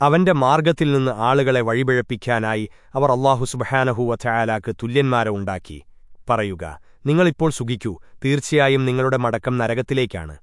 അവന്റെ മാർഗത്തിൽ നിന്ന് ആളുകളെ വഴിപിഴപ്പിക്കാനായി അവർ അള്ളാഹു സുബഹാനഹൂവ ചായാലാക്ക് തുല്യന്മാരെ ഉണ്ടാക്കി. പറയുക നിങ്ങളിപ്പോൾ സുഖിക്കൂ. തീർച്ചയായും നിങ്ങളുടെ മടക്കം നരകത്തിലേക്കാണ്.